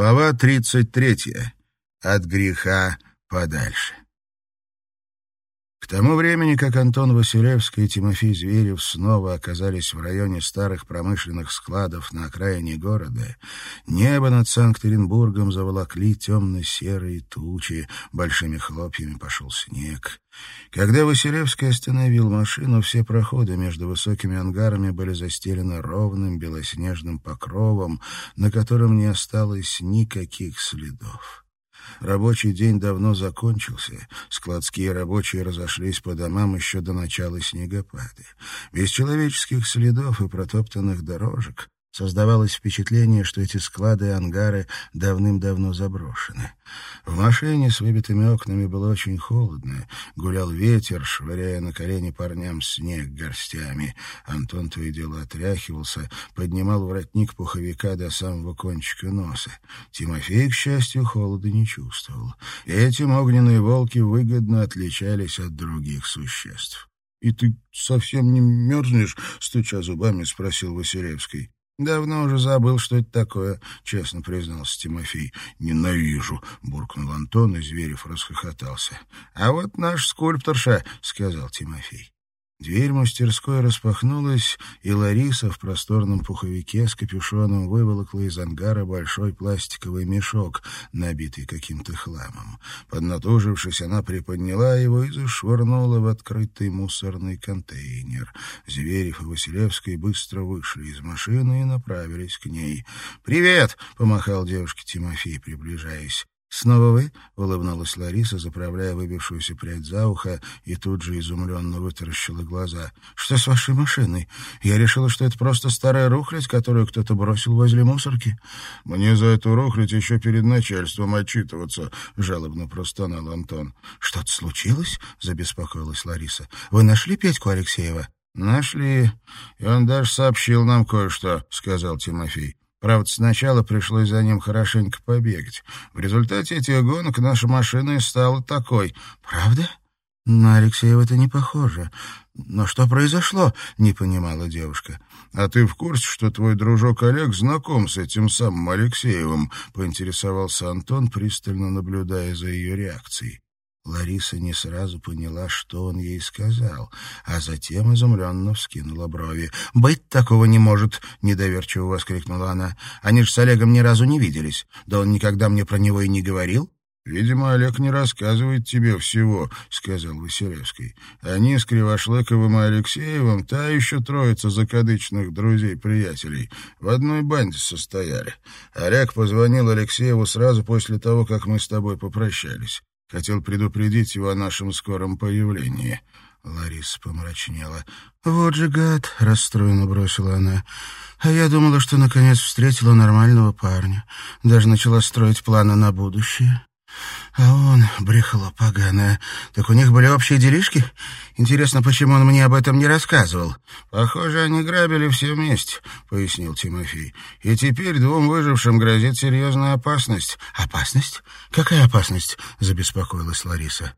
Глава 33. От греха подальше. Тому времени, как Антон Василевский и Тимофей Зверев снова оказались в районе старых промышленных складов на окраине города, небо над Санкт-Петербургом заволокли темно-серые тучи, большими хлопьями пошел снег. Когда Василевский остановил машину, все проходы между высокими ангарами были застелены ровным белоснежным покровом, на котором не осталось никаких следов. Рабочий день давно закончился. Складские рабочие разошлись по домам еще до начала снегопада. Без человеческих следов и протоптанных дорожек Создавалось впечатление, что эти склады и ангары давным-давно заброшены. В машине с выбитыми окнами было очень холодно. Гулял ветер, швыряя на колени парням снег горстями. Антон то и дело отряхивался, поднимал воротник пуховика до самого кончика носа. Тимофей, к счастью, холода не чувствовал. Этим огненные волки выгодно отличались от других существ. — И ты совсем не мерзнешь? — стуча зубами, спросил Василевский. «Давно уже забыл, что это такое», — честно признался Тимофей. «Ненавижу», — буркнул Антон, и Зверев расхохотался. «А вот наш скульпторша», — сказал Тимофей. Дверь мастерской распахнулась, и Лариса в просторном пуховике с капюшоном выволокла из ангара большой пластиковый мешок, набитый каким-то хламом. Поднатужившись, она приподняла его и зашвырнула в открытый мусорный контейнер. Зверев и Василевский быстро вышли из машины и направились к ней. «Привет!» — помахал девушке Тимофей, приближаясь. «Снова вы?» — улыбнулась Лариса, заправляя выбившуюся прядь за ухо, и тут же изумленно вытаращила глаза. «Что с вашей машиной? Я решила, что это просто старая рухлядь, которую кто-то бросил возле мусорки». «Мне за эту рухлядь еще перед начальством отчитываться», — жалобно простонал Антон. «Что-то случилось?» — забеспокоилась Лариса. «Вы нашли Петьку Алексеева?» «Нашли, и он даже сообщил нам кое-что», — сказал Тимофей. Правда, сначала пришлось за ним хорошенько побегать. В результате этих гонок наша машина и стала такой. «Правда? На Алексеева это не похоже. Но что произошло?» — не понимала девушка. «А ты в курсе, что твой дружок Олег знаком с этим самым Алексеевым?» — поинтересовался Антон, пристально наблюдая за ее реакцией. Лариса не сразу поняла, что он ей сказал, а затем изумленно вскинула брови. «Быть такого не может!» — недоверчиво воскликнула она. «Они же с Олегом ни разу не виделись. Да он никогда мне про него и не говорил». «Видимо, Олег не рассказывает тебе всего», — сказал Василевский. «Они с Кривошлыковым и Алексеевым та еще троица закадычных друзей-приятелей. В одной банде состояли. Олег позвонил Алексееву сразу после того, как мы с тобой попрощались. Хотел предупредить его о нашем скором появлении». Лариса помрачнела. «Вот же гад!» — расстроенно бросила она. «А я думала, что наконец встретила нормального парня. Даже начала строить планы на будущее. А он, брехло поганое. Так у них были общие делишки? Интересно, почему он мне об этом не рассказывал? Похоже, они грабили все вместе, пояснил Тимофей. И теперь двум выжившим грозит серьезная опасность. Опасность? Какая опасность? Забеспокоилась Лариса.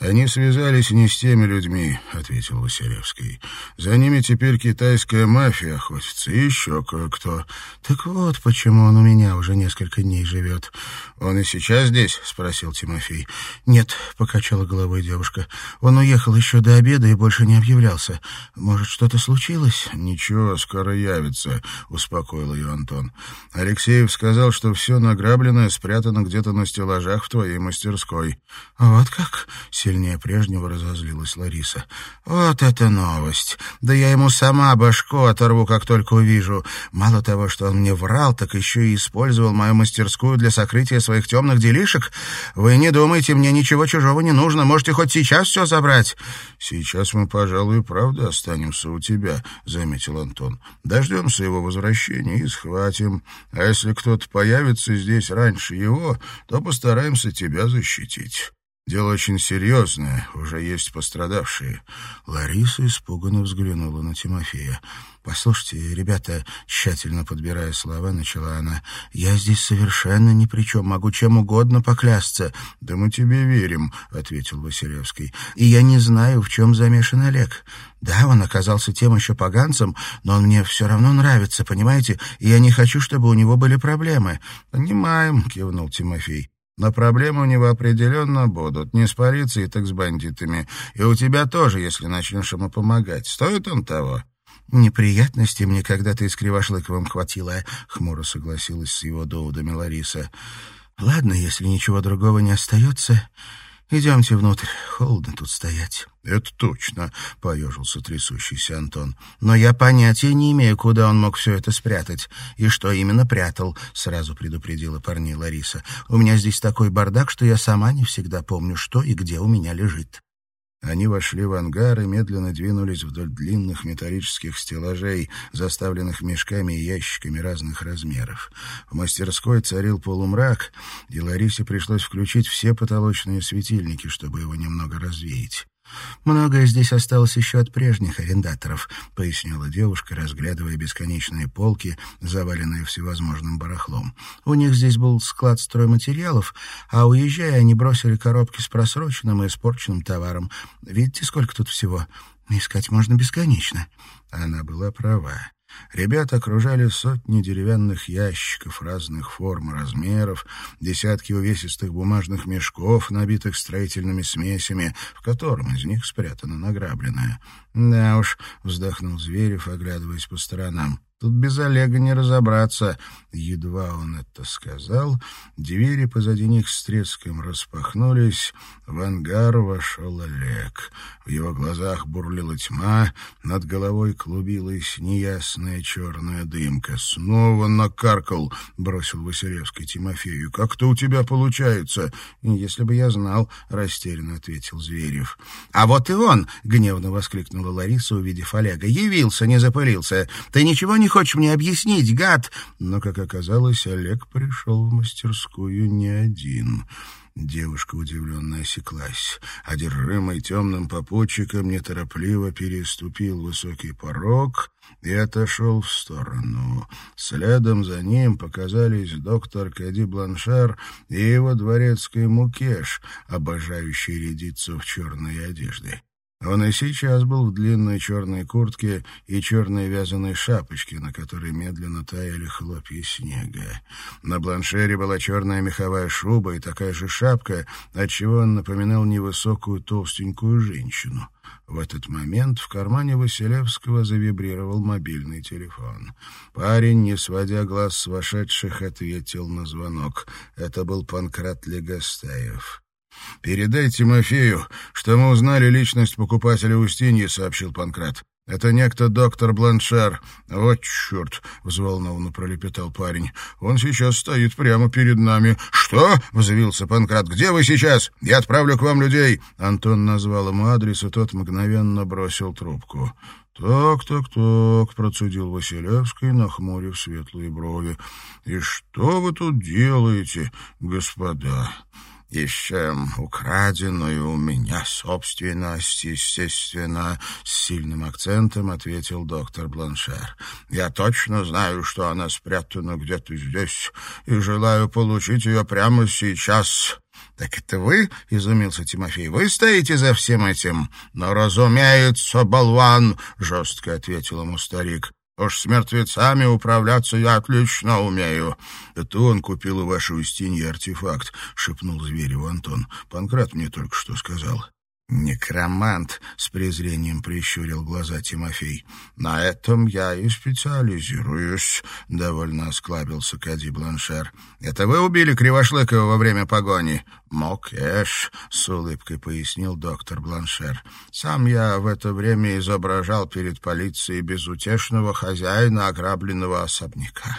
«Они связались не с теми людьми», — ответил Василевский. «За ними теперь китайская мафия охотится и еще кое-кто». «Так вот, почему он у меня уже несколько дней живет». «Он и сейчас здесь?» — спросил Тимофей. «Нет», — покачала головой девушка. «Он уехал еще до обеда и больше не объявлялся. Может, что-то случилось?» «Ничего, скоро явится», — успокоил ее Антон. «Алексеев сказал, что все награбленное спрятано где-то на стеллажах в твоей мастерской». «Вот как?» Сильнее прежнего разозлилась Лариса. «Вот это новость! Да я ему сама башку оторву, как только увижу. Мало того, что он мне врал, так еще и использовал мою мастерскую для сокрытия своих темных делишек. Вы не думайте, мне ничего чужого не нужно. Можете хоть сейчас все забрать». «Сейчас мы, пожалуй, правда останемся у тебя», — заметил Антон. «Дождемся его возвращения и схватим. А если кто-то появится здесь раньше его, то постараемся тебя защитить». Дело очень серьезное, уже есть пострадавшие». Лариса испуганно взглянула на Тимофея. «Послушайте, ребята», — тщательно подбирая слова, начала она, — «я здесь совершенно ни при чем, могу чем угодно поклясться». «Да мы тебе верим», — ответил Василевский. «И я не знаю, в чем замешан Олег. Да, он оказался тем еще поганцем, но он мне все равно нравится, понимаете, и я не хочу, чтобы у него были проблемы». «Понимаем», — кивнул Тимофей. Но проблемы у него определенно будут. Не с полицией, так с бандитами. И у тебя тоже, если начнешь ему помогать. Стоит он того?» «Неприятностей мне когда-то и с Кривошлыковым хватило», — хмуро согласилась с его доводами Лариса. «Ладно, если ничего другого не остается, идемте внутрь. Холодно тут стоять». «Это точно», — поежился трясущийся Антон. «Но я понятия не имею, куда он мог все это спрятать. И что именно прятал», — сразу предупредила парней Лариса. «У меня здесь такой бардак, что я сама не всегда помню, что и где у меня лежит». Они вошли в ангар и медленно двинулись вдоль длинных металлических стеллажей, заставленных мешками и ящиками разных размеров. В мастерской царил полумрак, и Ларисе пришлось включить все потолочные светильники, чтобы его немного развеять. «Многое здесь осталось еще от прежних арендаторов», — пояснила девушка, разглядывая бесконечные полки, заваленные всевозможным барахлом. «У них здесь был склад стройматериалов, а уезжая, они бросили коробки с просроченным и испорченным товаром. Видите, сколько тут всего? Искать можно бесконечно». Она была права. Ребята окружали сотни деревянных ящиков разных форм и размеров, десятки увесистых бумажных мешков, набитых строительными смесями, в котором из них спрятано награбленное. «Да уж», — вздохнул Зверев, оглядываясь по сторонам, Тут без Олега не разобраться. Едва он это сказал, двери позади них с треском распахнулись. В ангар вошел Олег. В его глазах бурлила тьма, над головой клубилась неясная черная дымка. «Снова накаркал!» — бросил Василевский Тимофею. «Как-то у тебя получается!» «Если бы я знал!» — растерянно ответил Зверев. «А вот и он!» — гневно воскликнула Лариса, увидев Олега. «Явился, не запылился! Ты ничего не хочешь мне объяснить, гад?» Но, как оказалось, Олег пришел в мастерскую не один. Девушка удивленно осеклась. Одержимый темным попутчиком неторопливо переступил высокий порог и отошел в сторону. Следом за ним показались доктор Кади Бланшар и его дворецкий Мукеш, обожающий рядиться в черной одежде. Он и сейчас был в длинной черной куртке и черной вязаной шапочке, на которой медленно таяли хлопья снега. На бланшере была черная меховая шуба и такая же шапка, отчего он напоминал невысокую толстенькую женщину. В этот момент в кармане Василевского завибрировал мобильный телефон. Парень, не сводя глаз с вошедших, ответил на звонок. Это был Панкрат Легостаев. «Передай Тимофею, что мы узнали личность покупателя Устиньи», — сообщил Панкрат. «Это некто доктор Бланшар. Вот черт!» — взволнованно пролепетал парень. «Он сейчас стоит прямо перед нами». «Что?» — взвился Панкрат. «Где вы сейчас? Я отправлю к вам людей». Антон назвал ему адрес, и тот мгновенно бросил трубку. «Так, так, так», — процедил Василевский, нахмурив светлые брови. «И что вы тут делаете, господа?» Ищем украденную у меня собственность, естественно, с сильным акцентом ответил доктор Бланшер. Я точно знаю, что она спрятана где-то здесь, и желаю получить ее прямо сейчас. «Так это вы?» — изумился Тимофей. «Вы стоите за всем этим?» «Но, разумеется, болван!» — жестко ответил ему старик. Уж с мертвецами управляться я отлично умею. — Это он купил у вашей Устиньи артефакт, — шепнул Звереву Антон. Панкрат мне только что сказал. «Некромант», — с презрением прищурил глаза Тимофей. «На этом я и специализируюсь», — довольно осклабился Кади Бланшер. «Это вы убили Кривошлыкова во время погони?» «Мукеш», — с улыбкой пояснил доктор Бланшер. «Сам я в это время изображал перед полицией безутешного хозяина ограбленного особняка.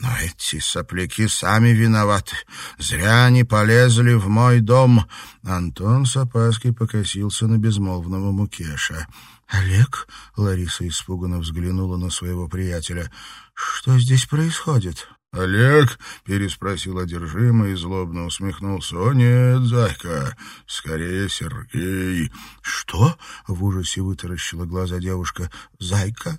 Но эти сопляки сами виноваты. Зря они полезли в мой дом». Антон с опаской покосился на безмолвного Мукеша. «Олег?» — Лариса испуганно взглянула на своего приятеля. «Что здесь происходит?» «Олег?» — переспросил одержимый и злобно усмехнулся. «О нет, зайка, скорее Сергей». «Что?» — в ужасе вытаращила глаза девушка. «Зайка?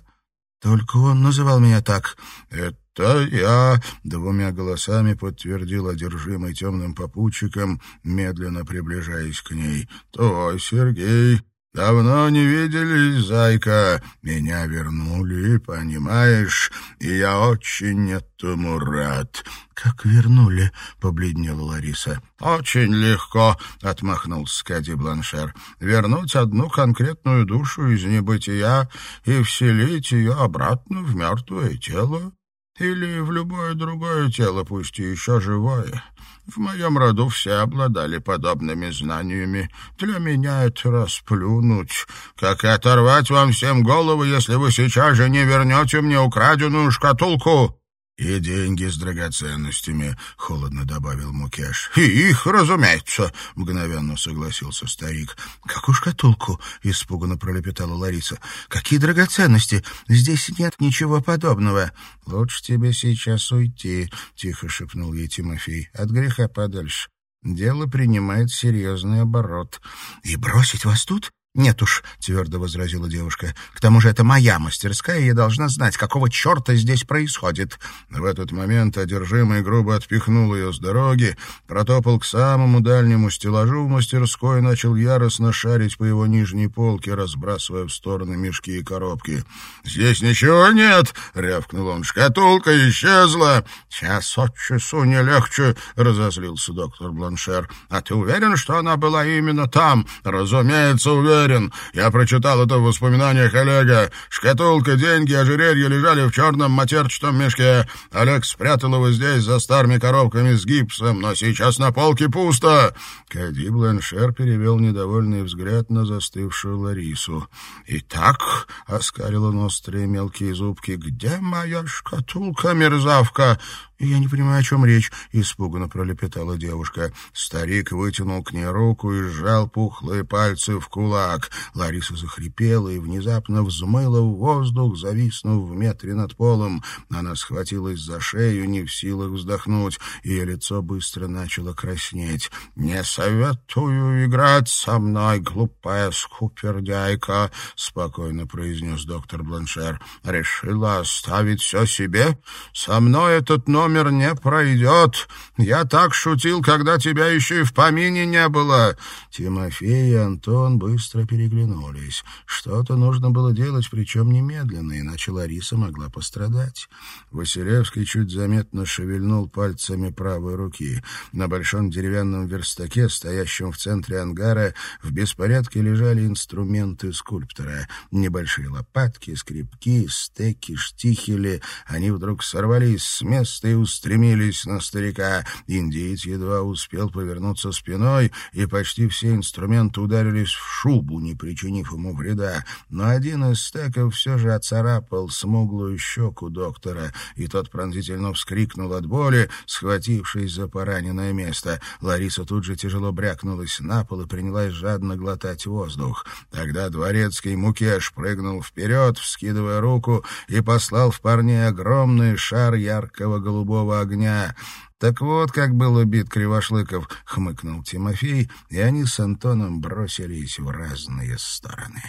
Только он называл меня так». «Это я!» — двумя голосами подтвердил одержимый темным попутчиком, медленно приближаясь к ней. «Твой Сергей!» Давно не виделись, зайка. Меня вернули, понимаешь, и я очень этому рад. Как вернули? побледнела Лариса. Очень легко, отмахнулся Кади Бланшер. Вернуть одну конкретную душу из небытия и вселить ее обратно в мертвое тело или в любое другое тело, пусть и еще живое. В моем роду все обладали подобными знаниями. Для меня это расплюнуть. Как и оторвать вам всем головы, если вы сейчас же не вернете мне украденную шкатулку. «И деньги с драгоценностями», — холодно добавил Мукеш. «И их, разумеется», — мгновенно согласился старик. «Какую шкатулку?» — испуганно пролепетала Лариса. «Какие драгоценности? Здесь нет ничего подобного». «Лучше тебе сейчас уйти», — тихо шепнул ей Тимофей. «От греха подальше. Дело принимает серьезный оборот». «И бросить вас тут?» «Нет уж», — твердо возразила девушка. «К тому же это моя мастерская, и я должна знать, какого черта здесь происходит». В этот момент одержимый грубо отпихнул ее с дороги, протопал к самому дальнему стеллажу в мастерской и начал яростно шарить по его нижней полке, разбрасывая в стороны мешки и коробки. «Здесь ничего нет!» — рявкнул он. «Шкатулка исчезла!» «Час от часу не легче!» — разозлился доктор Бланшер. «А ты уверен, что она была именно там?» «Разумеется, уверен!» Уверен. Я прочитал это в воспоминаниях Олега. Шкатулка, деньги, ожерелье лежали в черном матерчатом мешке. Олег спрятал его здесь за старыми коробками с гипсом, но сейчас на полке пусто. Кади Бланшер перевел недовольный взгляд на застывшую Ларису. «Итак», — оскалил он острые мелкие зубки, — «где моя шкатулка, мерзавка?» «Я не понимаю, о чем речь», — испуганно пролепетала девушка. Старик вытянул к ней руку и сжал пухлые пальцы в кулак. Лариса захрипела и внезапно взмыла в воздух, зависнув в метре над полом. Она схватилась за шею, не в силах вздохнуть. Ее лицо быстро начало краснеть. «Не советую играть со мной, глупая скупердяйка», — спокойно произнес доктор Бланшер. «Решила оставить все себе? Со мной этот номер номер не пройдет. Я так шутил, когда тебя еще и в помине не было». Тимофей и Антон быстро переглянулись. Что-то нужно было делать, причем немедленно, иначе Лариса могла пострадать. Василевский чуть заметно шевельнул пальцами правой руки. На большом деревянном верстаке, стоящем в центре ангара, в беспорядке лежали инструменты скульптора. Небольшие лопатки, скрипки, стеки, штихели. Они вдруг сорвались с места и устремились на старика. Индиец едва успел повернуться спиной, и почти все инструменты ударились в шубу, не причинив ему вреда. Но один из стеков все же оцарапал смуглую щеку доктора, и тот пронзительно вскрикнул от боли, схватившись за пораненное место. Лариса тут же тяжело брякнулась на пол и принялась жадно глотать воздух. Тогда дворецкий Мукеш прыгнул вперед, вскидывая руку, и послал в парней огромный шар яркого голубого голубого огня. Так вот, как был убит Кривошлыков, — хмыкнул Тимофей, и они с Антоном бросились в разные стороны.